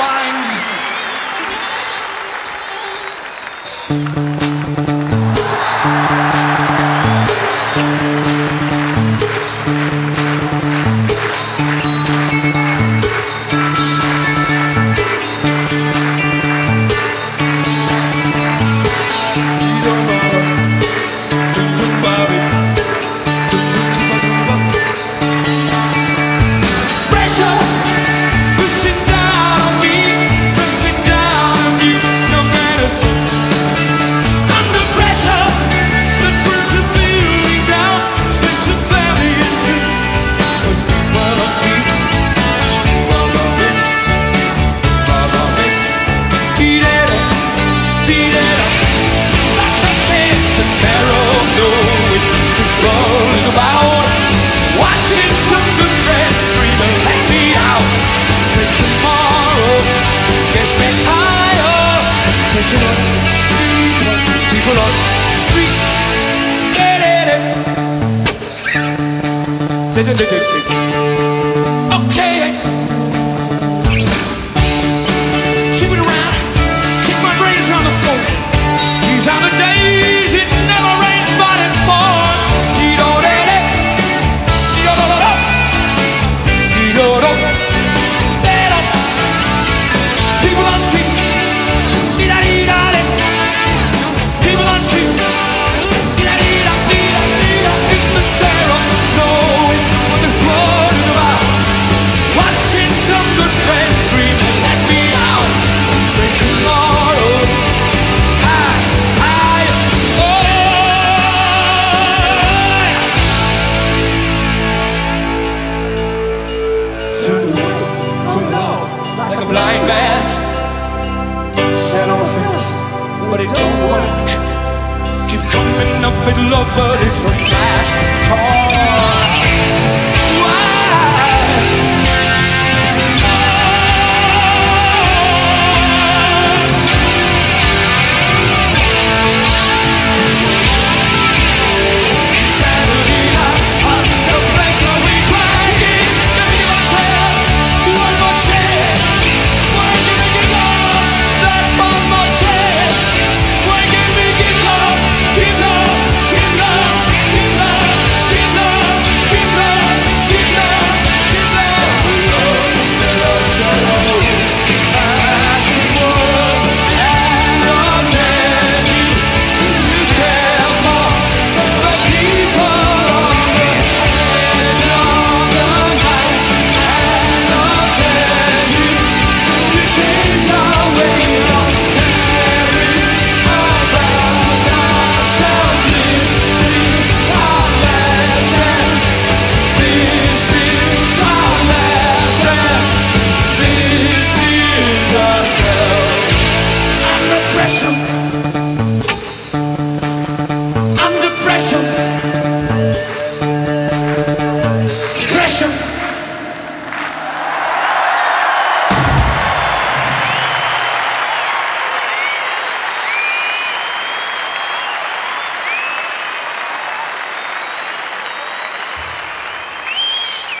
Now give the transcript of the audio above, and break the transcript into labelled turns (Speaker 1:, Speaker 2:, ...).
Speaker 1: find. people on the streets. Okay. blind man sat on a but it don't work. Keep coming up with love, but it's a slash.